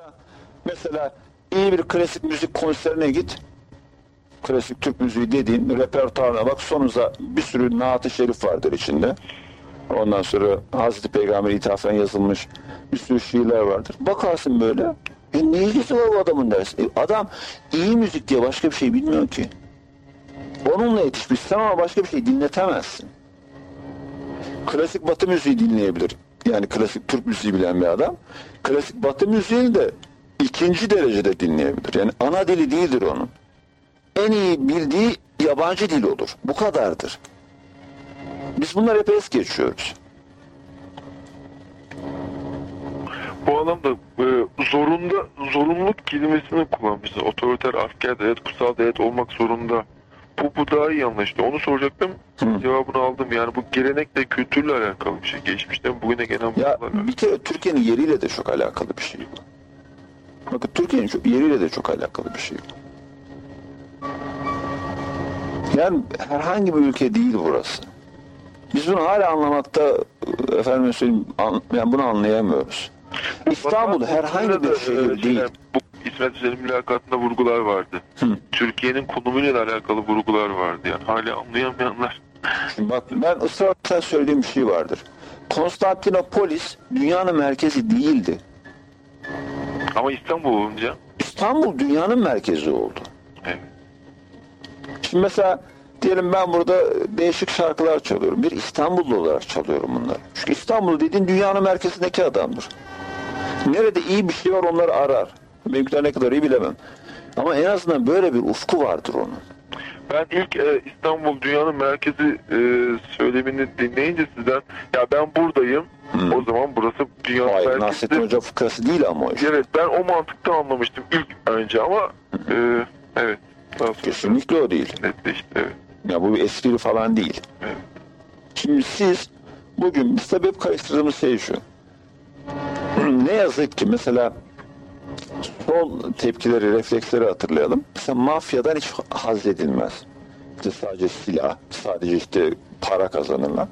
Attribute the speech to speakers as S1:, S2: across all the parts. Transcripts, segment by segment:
S1: da mesela iyi bir klasik müzik konserine git. Klasik Türk müziği dediğin repertuarına bak sonuza bir sürü naat-ı şerif vardır içinde. Ondan sonra Hazreti Peygamber ithafen yazılmış bir sürü şiirler vardır. Bakarsın böyle. E ne ilgisi var bu adamın dersin. E adam iyi müzik diye başka bir şey bilmiyor ki. Onunla yetişmişsin ama başka bir şey dinletemezsin. Klasik batı müziği dinleyebilir. Yani klasik Türk müziği bilen bir adam. Klasik batı müziğini de ikinci derecede dinleyebilir. Yani ana dili değildir onun. En iyi bildiği yabancı dil olur. Bu kadardır. Biz bunları hep es geçiyoruz.
S2: Bu anlamda e, zorunda, zorunluluk kelimesini kullanmışsın. Otoriter asker devlet, kutsal devlet olmak zorunda. Bu, bu daha iyi anlaşılıyor. Onu soracaktım.
S1: Hı.
S2: Cevabını aldım. Yani bu gelenekle, kültürle alakalı bir şey. Geçmişten bugüne gelen
S1: Ya
S2: bunlarla
S1: bir kere Türkiye'nin yeriyle de çok alakalı bir şey bu. Bakın Türkiye'nin çok- yeriyle de çok alakalı bir şey bu. Yani herhangi bir ülke değil burası. Biz bunu hala anlamakta efendim söyleyeyim an, yani bunu anlayamıyoruz. İstanbul herhangi bir şehir değil.
S2: Bu İsmet Özel'in mülakatında vurgular vardı. Türkiye'nin konumuyla alakalı vurgular vardı. Yani hala anlayamayanlar.
S1: Bak ben ısrarla söylediğim bir şey vardır. Konstantinopolis dünyanın merkezi değildi.
S2: Ama İstanbul olunca
S1: İstanbul dünyanın merkezi oldu.
S2: evet.
S1: Şimdi mesela diyelim ben burada değişik şarkılar çalıyorum. Bir İstanbullu olarak çalıyorum bunları. Çünkü İstanbul dediğin dünyanın merkezindeki adamdır. Nerede iyi bir şey var onları arar. Benimkiler ne kadar iyi bilemem. Ama en azından böyle bir ufku vardır onun.
S2: Ben ilk e, İstanbul dünyanın merkezi e, söylemini dinleyince sizden ya ben buradayım
S1: Hmm.
S2: o zaman burası dünyanın
S1: Hayır
S2: merkezi.
S1: Nasrettin Hoca fıkrası değil ama o iş.
S2: Evet ben o mantıkta anlamıştım ilk önce ama e, evet daha
S1: Kesinlikle o değil.
S2: netleşti evet.
S1: Ya bu bir espri falan değil.
S2: Evet.
S1: Şimdi siz bugün bir sebep karıştırdığımız şey şu. ne yazık ki mesela sol tepkileri, refleksleri hatırlayalım. Mesela mafyadan hiç haz edilmez. İşte sadece silah, sadece işte para kazanırlar.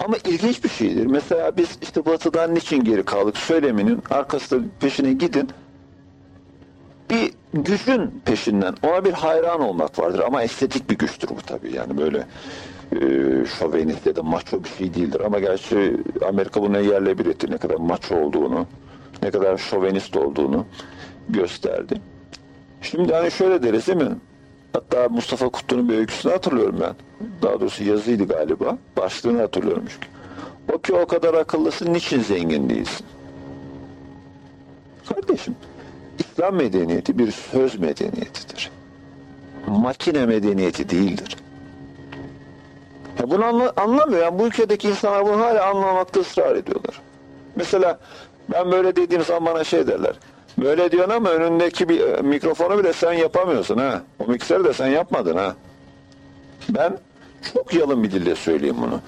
S1: Ama ilginç bir şeydir. Mesela biz işte batıdan niçin geri kaldık söyleminin arkasında peşine gidin. Bir gücün peşinden ona bir hayran olmak vardır ama estetik bir güçtür bu tabii yani böyle e, şovenist ya da maço bir şey değildir ama gerçi Amerika buna yerle bir etti ne kadar maço olduğunu ne kadar şovenist olduğunu gösterdi. Şimdi hani şöyle deriz değil mi? Hatta Mustafa Kutlu'nun bir öyküsünü hatırlıyorum ben. Daha doğrusu yazıydı galiba. Başlığını hatırlıyorum çünkü. O ki o kadar akıllısın niçin zengin değilsin? Kardeşim İslam medeniyeti bir söz medeniyetidir. Makine medeniyeti değildir. Ya bunu anla- anlamıyor. Yani bu ülkedeki insanlar bunu hala anlamakta ısrar ediyorlar. Mesela ben böyle dediğim zaman bana şey derler. Böyle diyorsun ama önündeki bir e, mikrofonu bile sen yapamıyorsun ha. O mikseri de sen yapmadın ha. Ben çok yalın bir dille söyleyeyim bunu.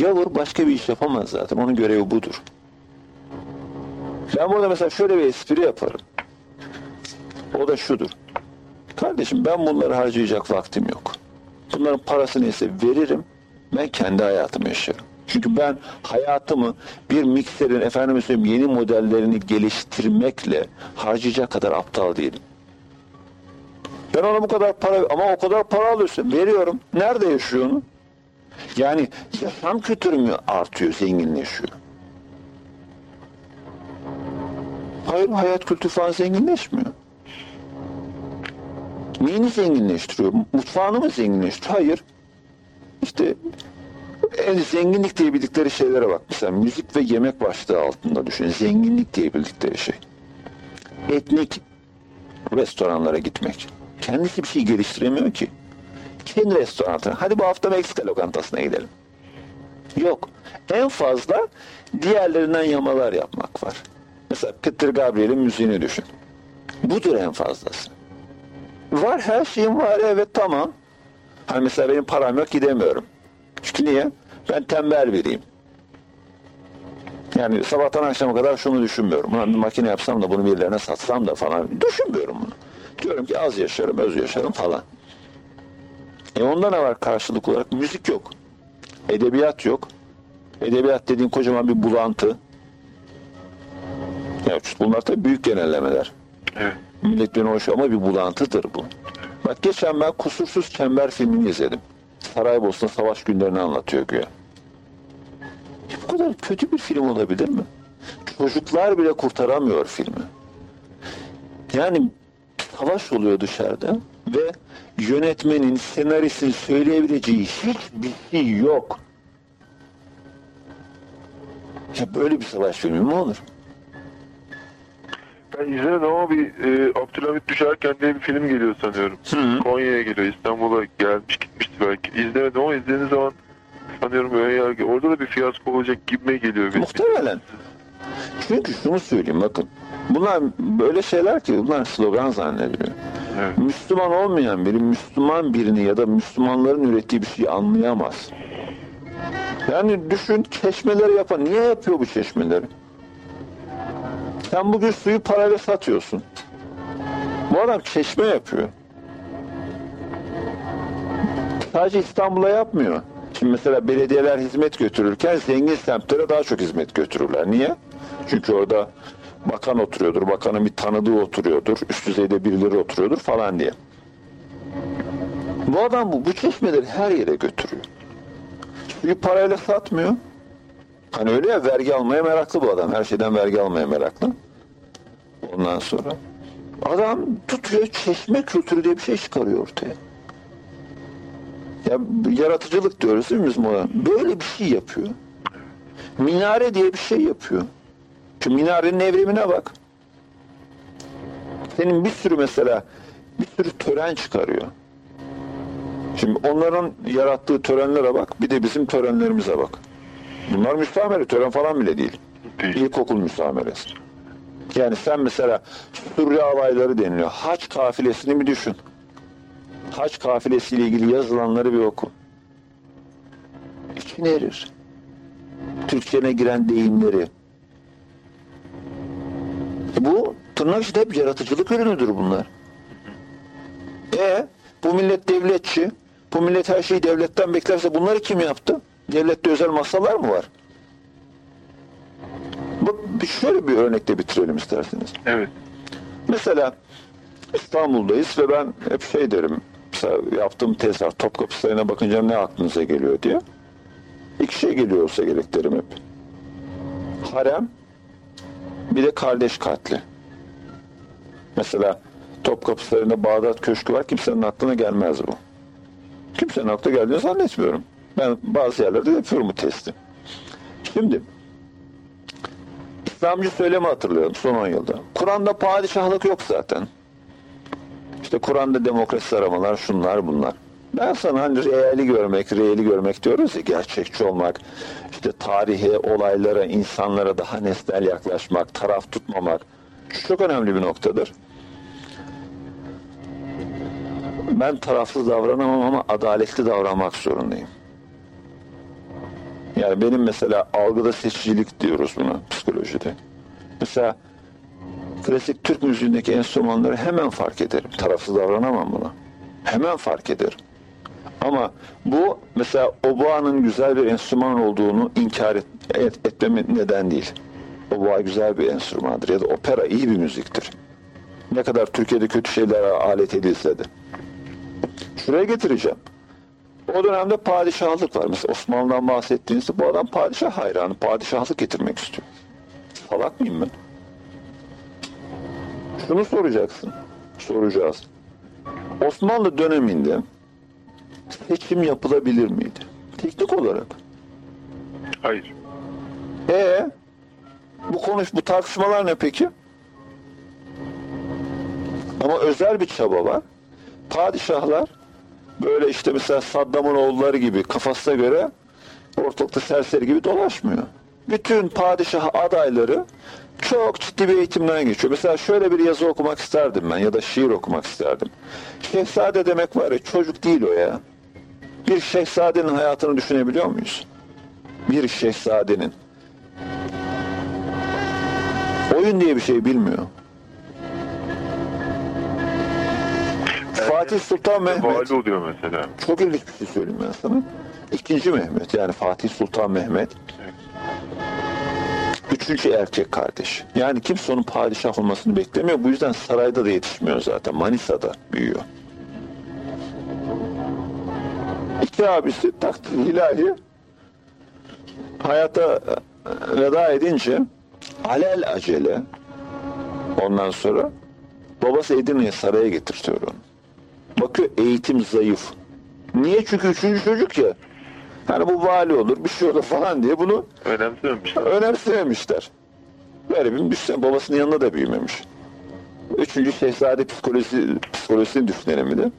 S1: Gavur başka bir iş yapamaz zaten. Onun görevi budur. Ben burada mesela şöyle bir espri yaparım. O da şudur. Kardeşim ben bunları harcayacak vaktim yok. Bunların parası neyse veririm. Ben kendi hayatımı yaşarım. Çünkü ben hayatımı bir mikserin efendim söyleyeyim yeni modellerini geliştirmekle harcayacak kadar aptal değilim. Ben ona bu kadar para ama o kadar para alıyorsun. Veriyorum. Nerede yaşıyor onu? Yani yaşam kültürü mü artıyor, zenginleşiyor? Hayır, hayat kültürü falan zenginleşmiyor. Neyini zenginleştiriyor? Mutfağını mı zenginleştiriyor? Hayır. İşte en zenginlik diye bildikleri şeylere bak. Mesela müzik ve yemek başlığı altında düşün. Zenginlik diye bildikleri şey. Etnik restoranlara gitmek. Kendisi bir şey geliştiremiyor ki. Kendi restoranına. Hadi bu hafta Meksika lokantasına gidelim. Yok. En fazla diğerlerinden yamalar yapmak var. Mesela Peter Gabriel'in müziğini düşün. Budur en fazlası. Var her şeyim var evet tamam. Hani mesela benim param yok gidemiyorum. Çünkü niye? Ben tembel biriyim. Yani sabahtan akşama kadar şunu düşünmüyorum. Ulan bir makine yapsam da bunu birilerine satsam da falan. Düşünmüyorum bunu. Diyorum ki az yaşarım, öz yaşarım falan. E onda ne var karşılık olarak? Müzik yok. Edebiyat yok. Edebiyat dediğin kocaman bir bulantı. Ya bunlar tabii büyük genellemeler.
S2: Evet.
S1: Millet beni hoş ama bir bulantıdır bu. Bak geçen ben Kusursuz Çember filmini izledim. Saraybosna savaş günlerini anlatıyor güya. Ya bu kadar kötü bir film olabilir mi? Çocuklar bile kurtaramıyor filmi. Yani savaş oluyor dışarıda ve yönetmenin, senaristin söyleyebileceği hiçbir şey yok. Ya böyle bir savaş filmi mi olur?
S2: Ben izlemedim ama bir e, Abdülhamit Düşerken diye bir film geliyor sanıyorum.
S1: Hı.
S2: Konya'ya geliyor. İstanbul'a gelmiş gitmişti belki. İzlemedim ama izlediğiniz zaman sanıyorum öyle yargı. Orada da bir fiyasko olacak gibime geliyor. benim.
S1: Muhtemelen. Çünkü şunu söyleyeyim bakın. Bunlar böyle şeyler ki bunlar slogan zannediliyor.
S2: Evet.
S1: Müslüman olmayan biri Müslüman birini ya da Müslümanların ürettiği bir şeyi anlayamaz. Yani düşün çeşmeleri yapan. Niye yapıyor bu çeşmeleri? Sen bugün suyu parayla satıyorsun. Bu adam çeşme yapıyor. Sadece İstanbul'a yapmıyor. Şimdi mesela belediyeler hizmet götürürken zengin semtlere daha çok hizmet götürürler. Niye? Çünkü orada bakan oturuyordur, bakanın bir tanıdığı oturuyordur, üst düzeyde birileri oturuyordur falan diye. Bu adam bu, bu çeşmeleri her yere götürüyor. Suyu parayla satmıyor. Hani öyle ya vergi almaya meraklı bu adam. Her şeyden vergi almaya meraklı. Ondan sonra adam tutuyor çeşme kültürü diye bir şey çıkarıyor ortaya. Ya yaratıcılık diyoruz değil mi biz buna? Böyle bir şey yapıyor. Minare diye bir şey yapıyor. Şu minarenin evrimine bak. Senin bir sürü mesela bir sürü tören çıkarıyor. Şimdi onların yarattığı törenlere bak, bir de bizim törenlerimize bak. Bunlar müsamere, tören falan bile değil.
S2: Değil.
S1: İlkokul müsameresi. Yani sen mesela Sürre alayları deniliyor. Haç kafilesini bir düşün. Haç kafilesiyle ilgili yazılanları bir oku. İçin erir. Türkçene giren deyimleri. Bu tırnak içinde hep yaratıcılık ürünüdür bunlar. E bu millet devletçi. Bu millet her şeyi devletten beklerse bunları kim yaptı? Devlette özel masalar mı var? Bak şöyle bir örnekle bitirelim isterseniz.
S2: Evet.
S1: Mesela İstanbul'dayız ve ben hep şey derim. Mesela yaptığım tez var. Topkapı Sarayı'na bakınca ne aklınıza geliyor diye. İki şey geliyor olsa gerek derim hep. Harem bir de kardeş katli. Mesela Topkapı Sarayı'nda Bağdat Köşkü var. Kimsenin aklına gelmez bu. Kimsenin aklına geldiğini zannetmiyorum. Ben bazı yerlerde yapıyorum bu testi. Şimdi İslamcı söylemi hatırlıyorum son 10 yılda. Kur'an'da padişahlık yok zaten. İşte Kur'an'da demokrasi aramalar şunlar bunlar. Ben sana hani reali görmek, reali görmek diyoruz ya gerçekçi olmak, işte tarihe, olaylara, insanlara daha nesnel yaklaşmak, taraf tutmamak. Şu çok önemli bir noktadır. Ben tarafsız davranamam ama adaletli davranmak zorundayım. Yani benim mesela algıda seçicilik diyoruz buna psikolojide. Mesela klasik Türk müziğindeki enstrümanları hemen fark ederim. Tarafsız davranamam buna. Hemen fark ederim. Ama bu mesela oboğanın güzel bir enstrüman olduğunu inkar et, et, etmeme neden değil. Oboğa güzel bir enstrümandır ya da opera iyi bir müziktir. Ne kadar Türkiye'de kötü şeyler alet edilse de. Şuraya getireceğim. O dönemde padişahlık var. Mesela Osmanlı'dan bahsettiğinizde bu adam padişah hayranı. Padişahlık getirmek istiyor. Salak mıyım ben? Şunu soracaksın. Soracağız. Osmanlı döneminde seçim yapılabilir miydi? Teknik olarak.
S2: Hayır.
S1: E bu konuş bu tartışmalar ne peki? Ama özel bir çaba var. Padişahlar böyle işte mesela Saddam'ın oğulları gibi kafasına göre ortalıkta serseri gibi dolaşmıyor. Bütün padişah adayları çok ciddi bir eğitimden geçiyor. Mesela şöyle bir yazı okumak isterdim ben ya da şiir okumak isterdim. Şehzade demek var ya çocuk değil o ya. Bir şehzadenin hayatını düşünebiliyor muyuz? Bir şehzadenin. Oyun diye bir şey bilmiyor. Fatih Sultan Mehmet.
S2: Oluyor mesela.
S1: Çok ilginç bir şey söyleyeyim ben sana. İkinci Mehmet yani Fatih Sultan Mehmet. Üçüncü erkek kardeş. Yani kimse onun padişah olmasını beklemiyor. Bu yüzden sarayda da yetişmiyor zaten. Manisa'da büyüyor. İki abisi takdir ilahi hayata e, veda edince alel acele ondan sonra babası Edirne'ye saraya getirtiyor onu. Bakıyor eğitim zayıf. Niye? Çünkü üçüncü çocuk ya. Hani bu vali olur bir şey olur falan diye bunu
S2: Önemsememişler.
S1: önemsememişler. Bir düşsen babasının yanında da büyümemiş. Üçüncü şehzade psikolojisi, psikolojisini düşünelim bir de.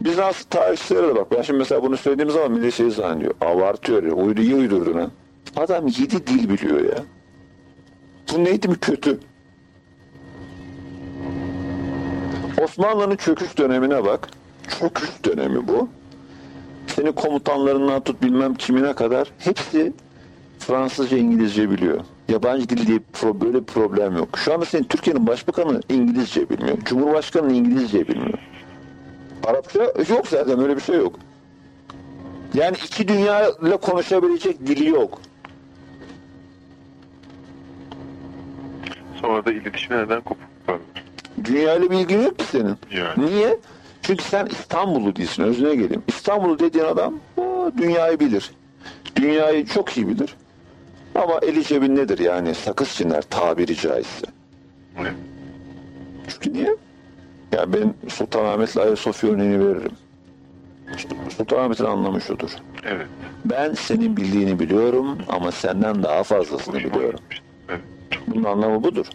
S1: Bizans tarihçilere de bak. Ben şimdi mesela bunu söylediğim zaman millet şey zannediyor. Abartıyor ya. Uydu, iyi uydurdun ha. Adam yedi dil biliyor ya. Bunun eğitimi kötü. Osmanlı'nın çöküş dönemine bak. Çöküş dönemi bu. Senin komutanlarından tut bilmem kimine kadar hepsi Fransızca, İngilizce biliyor. Yabancı dil diye böyle bir problem yok. Şu anda senin Türkiye'nin başbakanı İngilizce bilmiyor. Cumhurbaşkanı İngilizce bilmiyor. Arapça yok zaten öyle bir şey yok. Yani iki dünya ile konuşabilecek dili yok.
S2: Sonra da iletişime neden kopuk kalır.
S1: Dünya ile bir ilgin yok ki senin.
S2: Yani.
S1: Niye? Çünkü sen İstanbullu değilsin. Özüne geleyim. İstanbullu dediğin adam o, dünyayı bilir. Dünyayı çok iyi bilir. Ama eli cebindedir yani. Sakız çiğner tabiri caizse.
S2: Evet.
S1: Çünkü niye? Ya ben Sultanahmet'le Ayasofya örneğini veririm. Sultanahmet'in anlamı şudur.
S2: Evet.
S1: Ben senin bildiğini biliyorum ama senden daha fazlasını biliyorum.
S2: Evet.
S1: Bunun anlamı budur.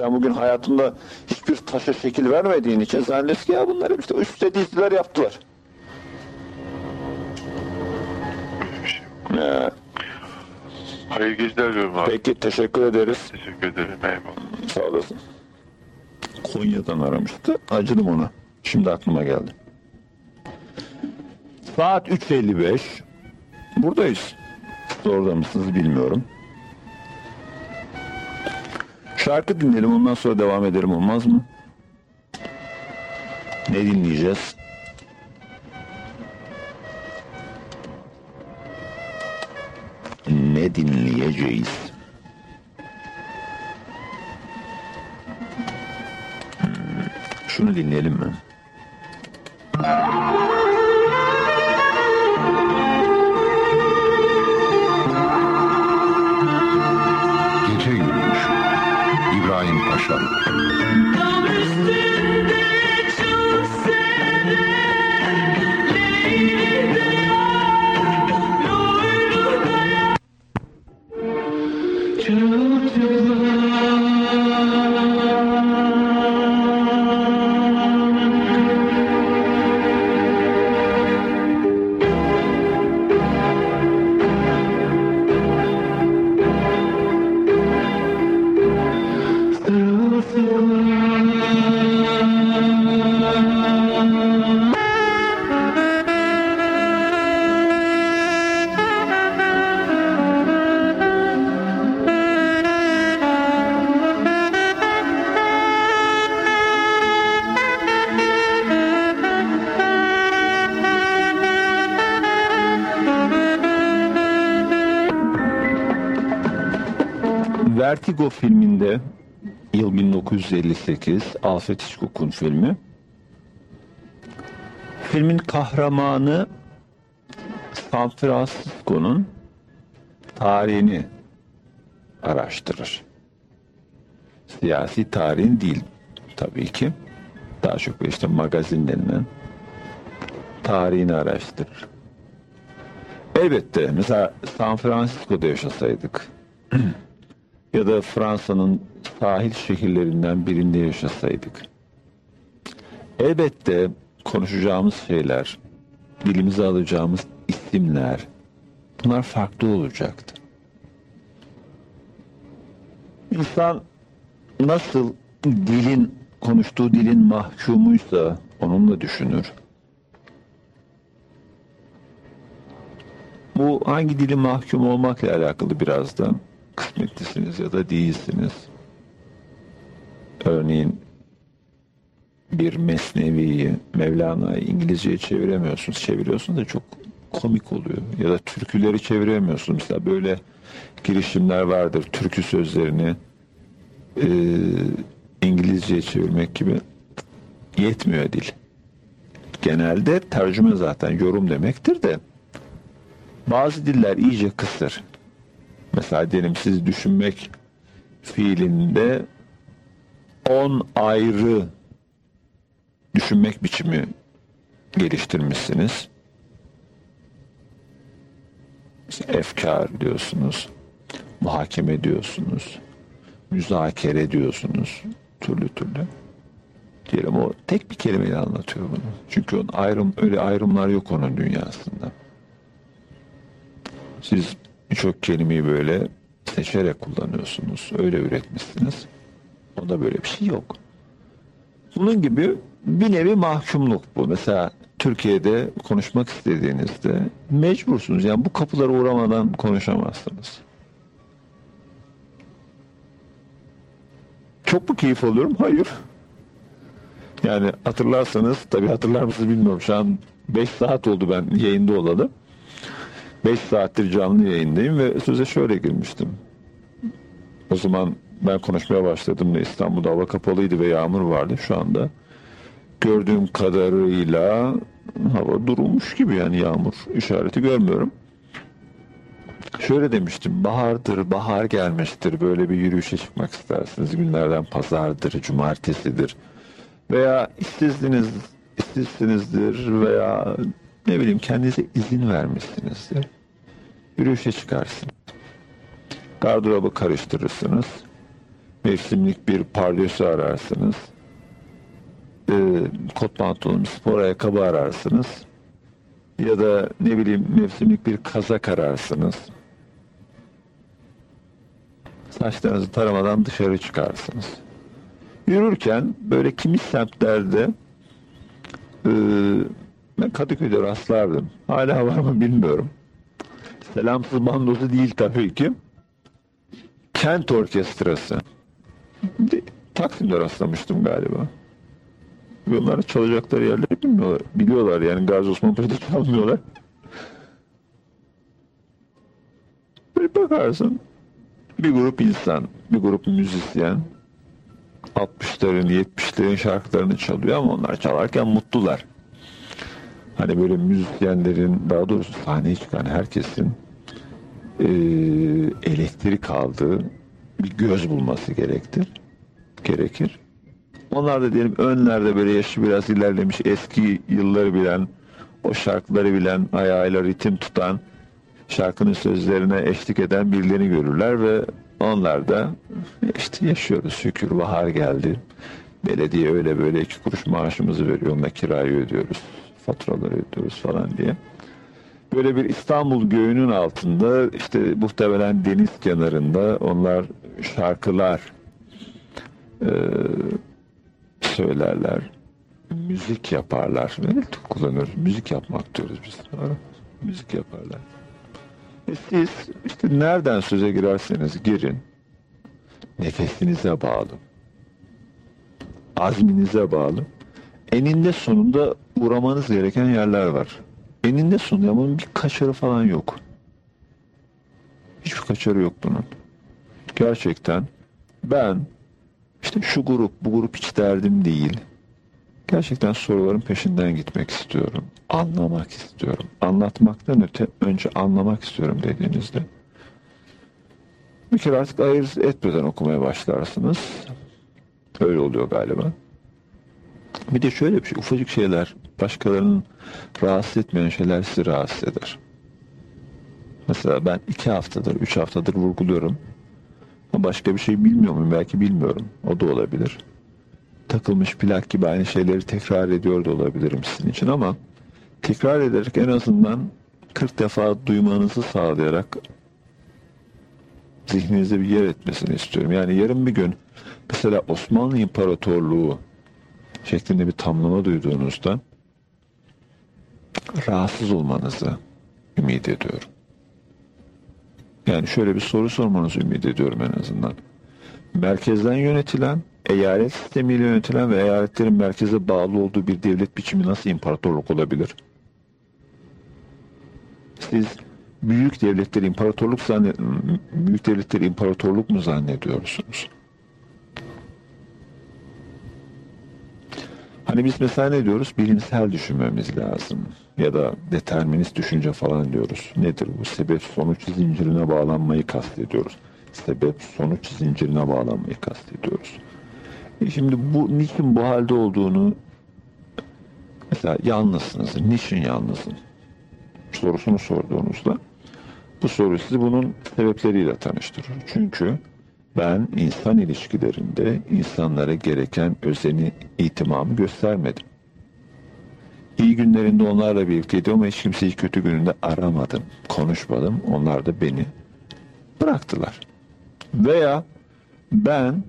S1: Sen bugün hayatında hiçbir taşa şekil vermediğin için zannediyorsun ki ya bunlar işte üstte dizdiler yaptılar.
S2: Şey.
S1: Ee,
S2: Hayırlı geceler diyorum abi.
S1: peki teşekkür ederiz.
S2: Teşekkür ederim. Eyvallah.
S1: Sağ olasın. Konya'dan aramıştı. Acıdım ona. Şimdi aklıma geldi. Saat 3.55. Buradayız. Orada mısınız bilmiyorum. Şarkı dinleyelim ondan sonra devam edelim olmaz mı? Ne dinleyeceğiz? Ne dinleyeceğiz? Şunu dinleyelim mi? chão. 1958 Alfred Hitchcock'un filmi. Filmin kahramanı San Francisco'nun tarihini araştırır. Siyasi tarihin değil tabii ki. Daha çok işte magazin tarihini araştırır. Elbette mesela San Francisco'da yaşasaydık ya da Fransa'nın sahil şehirlerinden birinde yaşasaydık. Elbette konuşacağımız şeyler, dilimize alacağımız isimler bunlar farklı olacaktı. İnsan nasıl dilin, konuştuğu dilin mahkumuysa onunla düşünür. Bu hangi dilin mahkum olmakla alakalı biraz da kısmetlisiniz ya da değilsiniz. Örneğin bir Mesnevi'yi, Mevlana'yı İngilizceye çeviremiyorsunuz. Çeviriyorsunuz da çok komik oluyor. Ya da türküleri çeviremiyorsun. Mesela böyle girişimler vardır. Türkü sözlerini e, İngilizceye çevirmek gibi yetmiyor dil. Genelde tercüme zaten yorum demektir de bazı diller iyice kısır. Mesela diyelim siz düşünmek fiilinde 10 ayrı düşünmek biçimi geliştirmişsiniz. Efkar diyorsunuz, muhakeme diyorsunuz, müzakere diyorsunuz, türlü türlü. Diyelim o tek bir kelimeyle anlatıyor bunu. Çünkü onun ayrım, öyle ayrımlar yok onun dünyasında. Siz birçok kelimeyi böyle seçerek kullanıyorsunuz. Öyle üretmişsiniz. Onda böyle bir şey yok. Bunun gibi bir nevi mahkumluk bu. Mesela Türkiye'de konuşmak istediğinizde mecbursunuz. Yani bu kapılara uğramadan konuşamazsınız. Çok mu keyif alıyorum? Hayır. Yani hatırlarsanız, tabii hatırlar mısınız bilmiyorum. Şu an 5 saat oldu ben yayında olalı. 5 saattir canlı yayındayım ve söze şöyle girmiştim. O zaman ben konuşmaya başladım da İstanbul'da hava kapalıydı ve yağmur vardı şu anda. Gördüğüm kadarıyla hava durulmuş gibi yani yağmur işareti görmüyorum. Şöyle demiştim, bahardır, bahar gelmiştir, böyle bir yürüyüşe çıkmak istersiniz. Günlerden pazardır, cumartesidir veya işsizsiniz, işsizsinizdir veya ne bileyim kendinize izin vermişsinizdir. Yürüyüşe çıkarsınız. Gardırobu karıştırırsınız. Mevsimlik bir pardösü ararsınız. Ee, kot pantolon, spor ayakkabı ararsınız. Ya da ne bileyim mevsimlik bir kazak ararsınız. Saçlarınızı taramadan dışarı çıkarsınız. Yürürken böyle kimi semtlerde e, ben Kadıköy'de rastlardım. Hala var mı bilmiyorum. Selamsız bandosu değil tabii ki. Kent orkestrası. De- Taksim'de rastlamıştım galiba. Onlar çalacakları yerleri bilmiyorlar. Biliyorlar yani Gazi Osman Paşa'da çalmıyorlar. Bir bakarsın bir grup insan, bir grup müzisyen 60'ların 70'lerin şarkılarını çalıyor ama onlar çalarken mutlular. Hani böyle müzisyenlerin daha doğrusu sahneye çıkan herkesin eee, elektrik aldığı bir göz bulması gerektir. Gerekir. Onlar da diyelim önlerde böyle yaşı biraz ilerlemiş eski yılları bilen, o şarkıları bilen, ayağıyla ritim tutan, şarkının sözlerine eşlik eden birilerini görürler ve onlar da işte yaşıyoruz şükür bahar geldi. Belediye öyle böyle iki kuruş maaşımızı veriyor, onunla kirayı ödüyoruz, faturaları ödüyoruz falan diye. Böyle bir İstanbul göğünün altında işte muhtemelen deniz kenarında onlar şarkılar eee, söylerler, müzik yaparlar. Böyle kullanıyoruz, müzik yapmak diyoruz biz. Doğru. Müzik yaparlar. E siz işte nereden söze girerseniz girin. Nefesinize bağlı. Azminize bağlı. Eninde sonunda uğramanız gereken yerler var. Eninde sonunda bunun bir kaçarı falan yok. Hiçbir kaçarı yok bunun. Gerçekten ben işte şu grup, bu grup hiç derdim değil. Gerçekten soruların peşinden gitmek istiyorum. Anlamak istiyorum. Anlatmaktan öte önce anlamak istiyorum dediğinizde bir kere artık ayırt etmeden okumaya başlarsınız. Öyle oluyor galiba. Bir de şöyle bir şey, ufacık şeyler, başkalarının rahatsız etmeyen şeyler sizi rahatsız eder. Mesela ben iki haftadır, üç haftadır vurguluyorum. Ama başka bir şey bilmiyor muyum? Belki bilmiyorum. O da olabilir. Takılmış plak gibi aynı şeyleri tekrar ediyor da olabilirim sizin için ama tekrar ederek en azından 40 defa duymanızı sağlayarak zihninizde bir yer etmesini istiyorum. Yani yarın bir gün mesela Osmanlı İmparatorluğu şeklinde bir tamlama duyduğunuzda rahatsız olmanızı ümit ediyorum. Yani şöyle bir soru sormanızı ümit ediyorum en azından. Merkezden yönetilen, eyalet sistemiyle yönetilen ve eyaletlerin merkeze bağlı olduğu bir devlet biçimi nasıl imparatorluk olabilir? Siz büyük devletleri imparatorluk zannet büyük devletleri imparatorluk mu zannediyorsunuz? Hani biz mesela ne diyoruz? Bilimsel düşünmemiz lazım. Ya da determinist düşünce falan diyoruz. Nedir bu? Sebep sonuç zincirine bağlanmayı kastediyoruz. Sebep sonuç zincirine bağlanmayı kastediyoruz. E şimdi bu niçin bu halde olduğunu mesela yalnızsınız. Niçin yalnızsın? Sorusunu sorduğunuzda bu soru sizi bunun sebepleriyle tanıştırır. Çünkü ben insan ilişkilerinde insanlara gereken özeni, itimamı göstermedim. İyi günlerinde onlarla birlikteydim ama hiç kimseyi kötü gününde aramadım, konuşmadım. Onlar da beni bıraktılar. Veya ben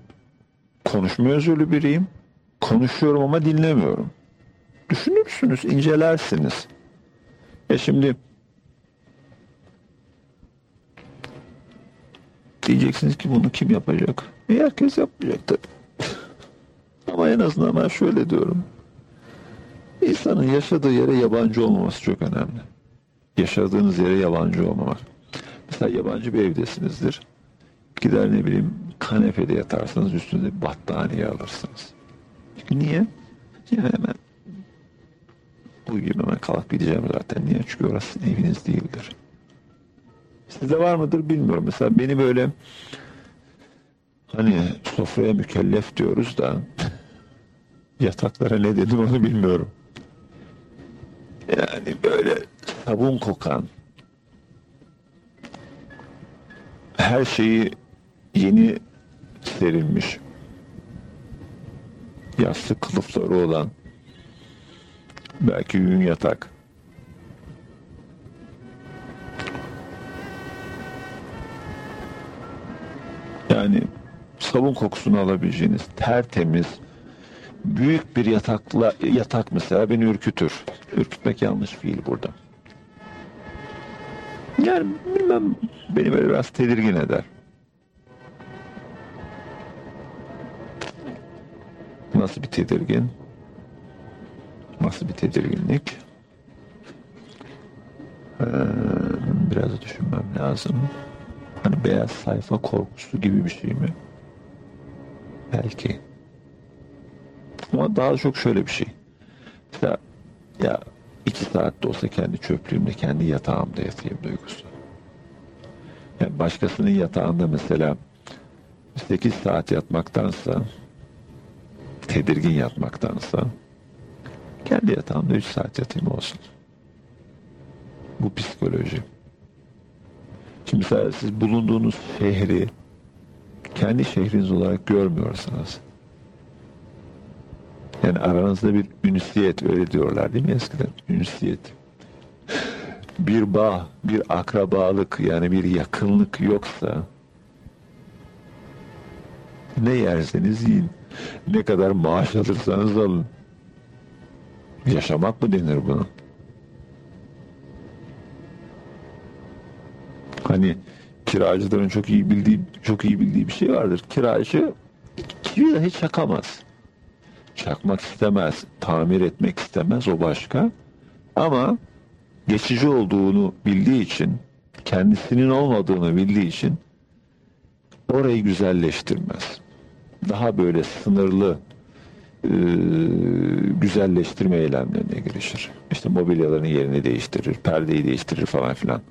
S1: konuşma özürlü biriyim, konuşuyorum ama dinlemiyorum. Düşünürsünüz, incelersiniz. E şimdi diyeceksiniz ki bunu kim yapacak? E herkes yapmayacak tabii. Ama en azından ben şöyle diyorum. İnsanın yaşadığı yere yabancı olmaması çok önemli. Yaşadığınız yere yabancı olmamak. Mesela yabancı bir evdesinizdir. Gider ne bileyim kanepede yatarsınız üstünde battaniye alırsınız. Çünkü niye? Yani hemen uyuyup hemen kalkıp gideceğim zaten. Niye? Çünkü orası eviniz değildir. Sizde var mıdır bilmiyorum. Mesela beni böyle hani sofraya mükellef diyoruz da yataklara ne dedim onu bilmiyorum. Yani böyle sabun kokan her şeyi yeni serilmiş yastık kılıfları olan belki yün yatak yani sabun kokusunu alabileceğiniz tertemiz büyük bir yatakla yatak mesela beni ürkütür. Ürkütmek yanlış fiil burada. Yani bilmem beni böyle biraz tedirgin eder. Nasıl bir tedirgin? Nasıl bir tedirginlik? Ee, biraz düşünmem lazım. Beyaz sayfa korkusu gibi bir şey mi? Belki. Ama daha çok şöyle bir şey. Ya, ya iki saatte olsa kendi çöplüğümde, kendi yatağımda yatayım duygusu. Yani başkasının yatağında mesela 8 saat yatmaktansa, tedirgin yatmaktansa, kendi yatağımda 3 saat yatayım olsun. Bu psikoloji. Mesela siz bulunduğunuz şehri kendi şehriniz olarak görmüyorsanız, yani aranızda bir ünsiyet öyle diyorlar değil mi eskiden? Ünsiyet. Bir bağ, bir akrabalık yani bir yakınlık yoksa ne yerseniz yiyin. Ne kadar maaş alırsanız alın. Yaşamak mı denir buna? Hani kiracıların çok iyi bildiği çok iyi bildiği bir şey vardır. Kiracı kivi hiç çakamaz. Çakmak istemez, tamir etmek istemez o başka. Ama geçici olduğunu bildiği için, kendisinin olmadığını bildiği için orayı güzelleştirmez. Daha böyle sınırlı e, güzelleştirme eylemlerine girişir. İşte mobilyaların yerini değiştirir, perdeyi değiştirir falan filan.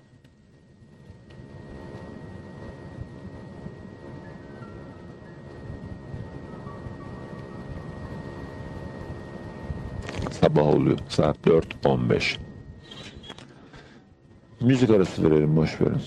S1: Sabah oluyor. Saat 4.15. Müzik arası verelim boş verin.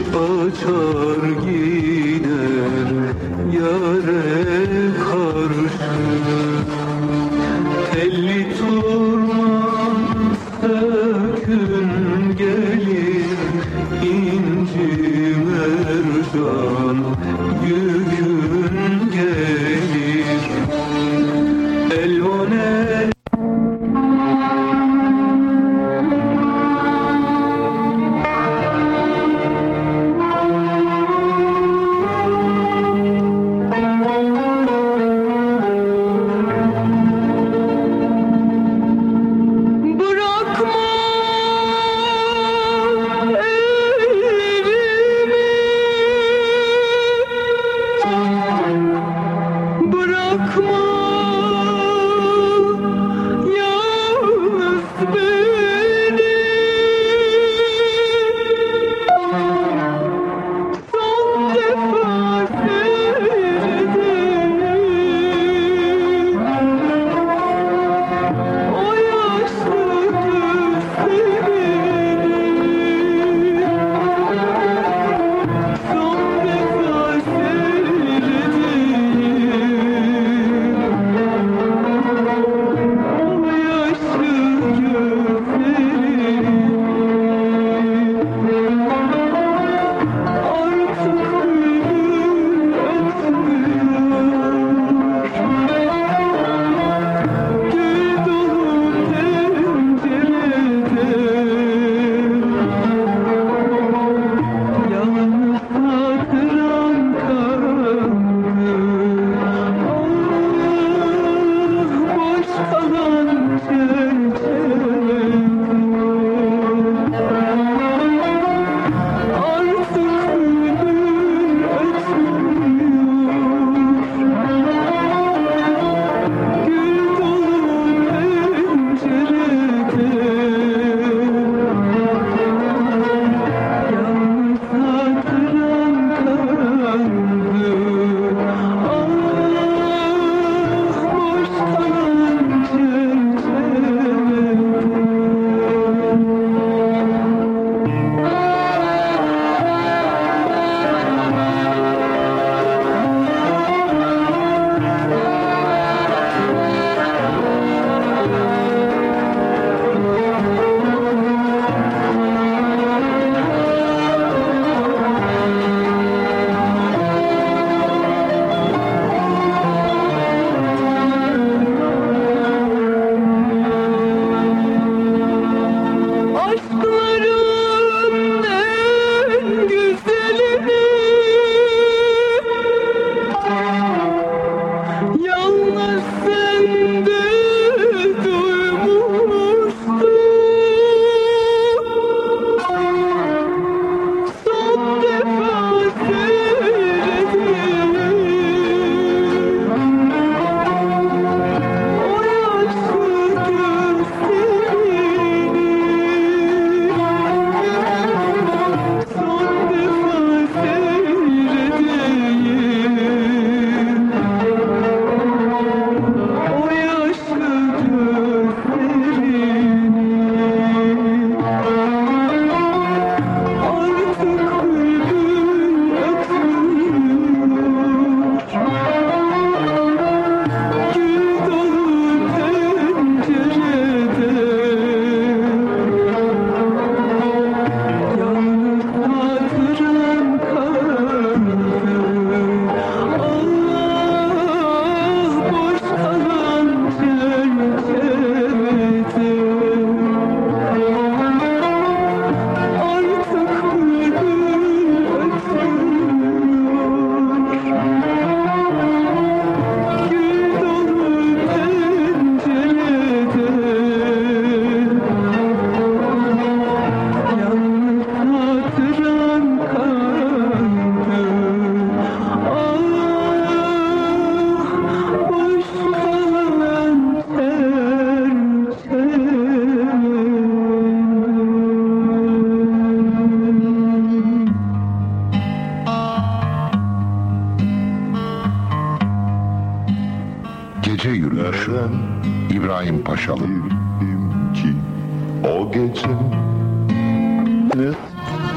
S3: Açar gider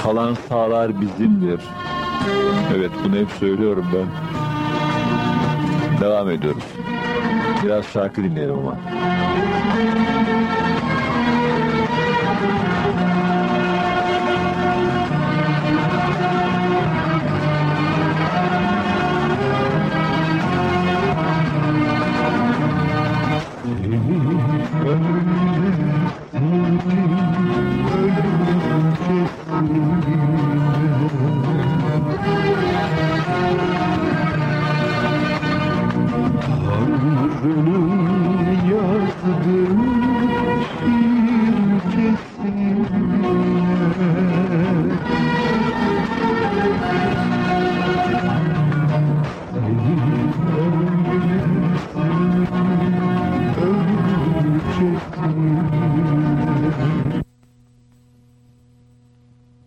S4: kalan
S1: sahalar bizimdir. Evet bunu hep söylüyorum ben. Devam ediyoruz. Biraz şarkı dinleyelim ama.